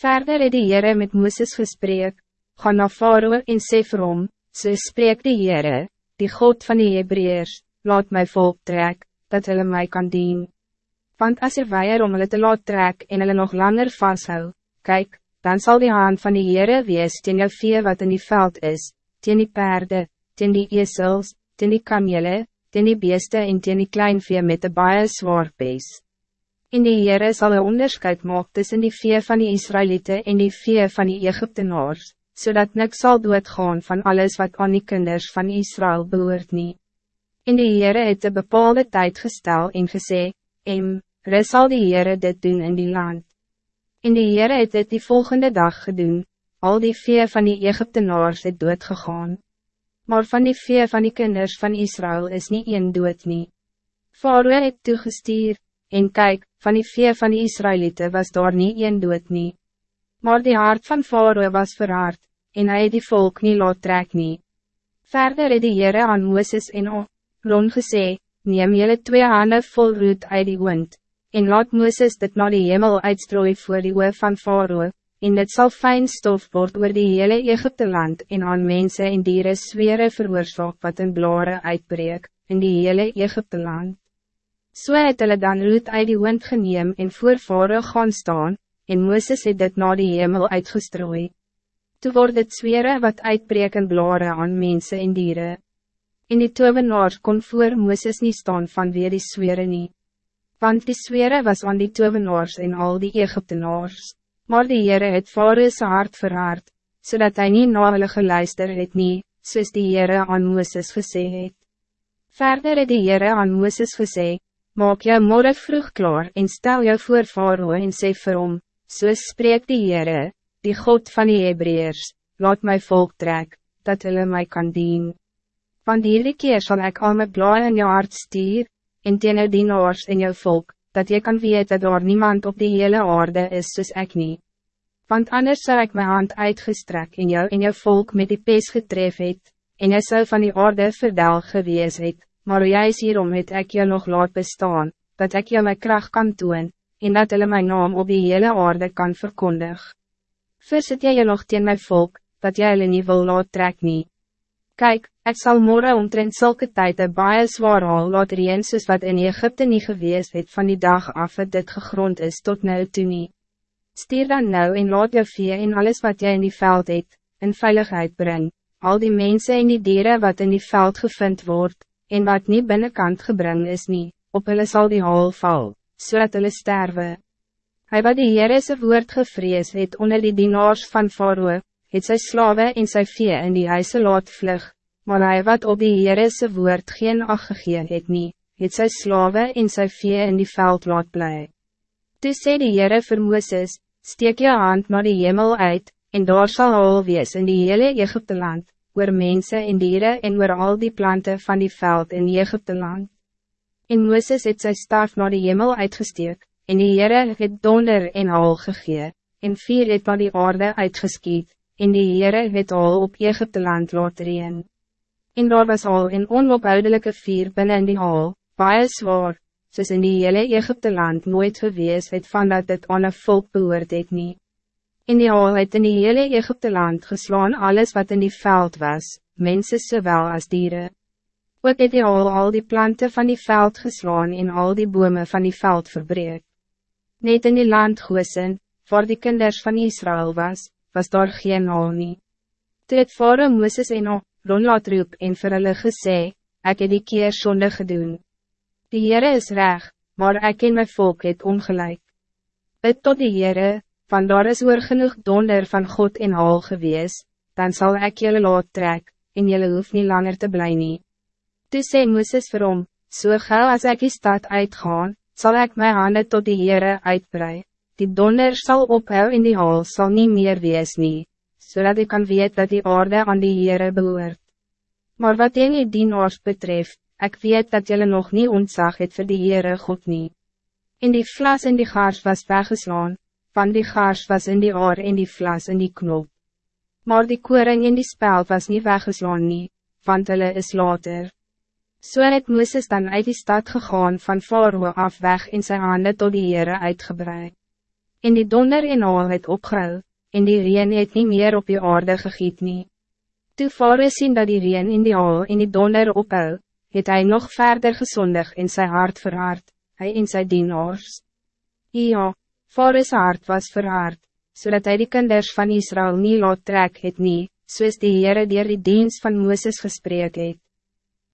Verder het die Heere met Mooses gesprek, Ga na Faroe en sê vir hom, so spreek die Heere, die God van die Hebreërs, laat my volk trek, dat hulle mij kan dien. Want als er weier om hulle te laat trek en hulle nog langer vasthou, kijk, dan zal die hand van die Heere wees teen jou vee wat in die veld is, teen die perde, teen die esels, teen die kamele, teen die beeste en teen die klein vee met de baie zwaar beest. In die Heere sal een onderscheid maak tussen die vee van die Israëlieten en die vee van die Egyptenaars, zodat niks zal doodgaan van alles wat aan die kinders van Israël behoort nie. In die Heere het een bepaalde tijd gestel en gesê, Em, res sal die Heere dit doen in die land. In die Heere het dit die volgende dag gedoen, al die vee van die Egyptenaars het doodgegaan. Maar van die vee van die kinders van Israël is niet een dood nie. Faroe het toegestuur, en kijk, van die vee van die Israëlieten was daar niet een dood nie. Maar die hart van Faroe was verhard, en hij die volk niet laat trek nie. Verder het die Heere aan Mooses en Ron gesê, neem jylle twee handen vol roet uit die wind, en laat Mooses dit naar die hemel uitstrooi voor die oor van Faroe, en dit zal fijn stof word oor die hele Egypte land en aan mensen en dieren zware veroorzaak wat in blare uitbreek, in die hele Egypte land. So het hulle dan roet uit die wind geneem en voor Faroe gaan staan, en Mooses het dit naar die hemel uitgestrooi. Toe word het zwere wat uitbreek en blare aan mensen en dieren. In die tovenaar kon voor Mooses niet staan van weer die zwere nie. Want die zwere was aan die tovenaars en al die Egyptenaars. Maar die Heere het Faroes hart verhaard, zodat hij niet na hulle geluister het nie, soos die Heere aan Mooses gesê het. Verder het die Heere aan Mooses gesê, Maak jou morgen vroeg klaar en stel jou voor Faroe en sê vir hom, so spreek die Heere, die God van die Hebreërs, laat my volk trek, dat hulle mij kan dien. Van hierdie keer zal ik al my blaai in jou hart stuur, en teen jou dienaars in jou volk, dat je kan weten dat daar niemand op die hele aarde is soos ek nie. Want anders zou ik mijn hand uitgestrek in jou en jou volk met die pees getref het, en jy sou van die aarde verdel gewees het, maar juist hierom het ek jou nog laat bestaan, dat ik jou my kracht kan doen, en dat hulle my naam op die hele aarde kan verkondigen. Versit jy jy nog teen my volk, dat jy hulle nie wil laat trek nie. Kijk, ik zal morgen omtrent zulke tijd een baie zwaar al laat reen soos wat in Egypte niet gewees het van die dag af het dit gegrond is tot nou toe nie. Stier dan nou en laat jou vee en alles wat jy in die veld het, in veiligheid breng, al die mensen en die dieren wat in die veld gevind wordt, en wat niet binnenkant gebring is nie, op hulle sal die haal val, zodat so hulle sterven. Hij wat die Heerese woord gevrees het onder die dienaars van Faroe, het sy slawe en sy vee in die huise laat vlug, maar hij wat op die Heerese woord geen ag gegee het nie, het sy slawe en sy vee in die veld laat bly. Toe sê die Heere vir Mooses, steek je hand naar die hemel uit, en daar sal al wees in die hele Egypte land, oor mense en dieren en oor al die planten van die veld in Egypte land. En Mooses het sy staf naar die hemel uitgesteek, en die Heere het donder en al gegee, en vier het van die aarde uitgeskiet, en die Heere het al op Egypte land laat reen. En daar was al een onophoudelijke vier binnen in die hal, baie zwaar, soos in die hele Egypte land nooit gewees het van dat het aan een volk behoort het nie. In die hal het in die hele Egypte land geslaan alles wat in die veld was, mensen zowel als dieren. Ook het die hal al die planten van die veld geslaan en al die bomen van die veld verbreek. Net in die land Gosen, waar die kinders van Israël was, was daar geen haal nie. Toe het vare Mooses en O, Ron laat roep en vir hulle gesê, ek het die keer sonde gedoen. Die Heere is reg, maar ek en my volk het ongelijk. Bid tot die Heere, van daar is oor genoeg donder van God en haal gewees, dan zal ik jullie laat trek, en jullie hoef niet langer te blij nie. Toe sê Mooses vir hom, so gauw as ek die stad uitgaan, zal ik mijn handen tot die Heere uitbrei. Die donder zal ophou in die hal zal niet meer wees nie, zodat ik kan weet dat die orde aan die Heere behoort. Maar wat in die dienaars betreft, ik weet dat jullie nog niet ontzag het voor die Heere God niet. In die vlas in die gaars was weggeslaan, van die gaars was in die oor in die vlas in die knop. Maar die koring in die speld was niet weggeslaan nie, want hulle is later. So het Mooses dan uit die stad gegaan van Faroe af weg in zijn handen tot die Heere uitgebreid. En die donder en al het opgehou, en die reen het niet meer op die aarde gegiet nie. Toe Fares sien dat die reen in die al en die donder ophou, het hij nog verder gezondig in zijn hart verhard, hij in zijn dienaars. Ja, Fares hart was verhard, zodat hij die kinders van Israël niet laat trek het nie, soos die Heere dier die dienst van Mooses gesprek het.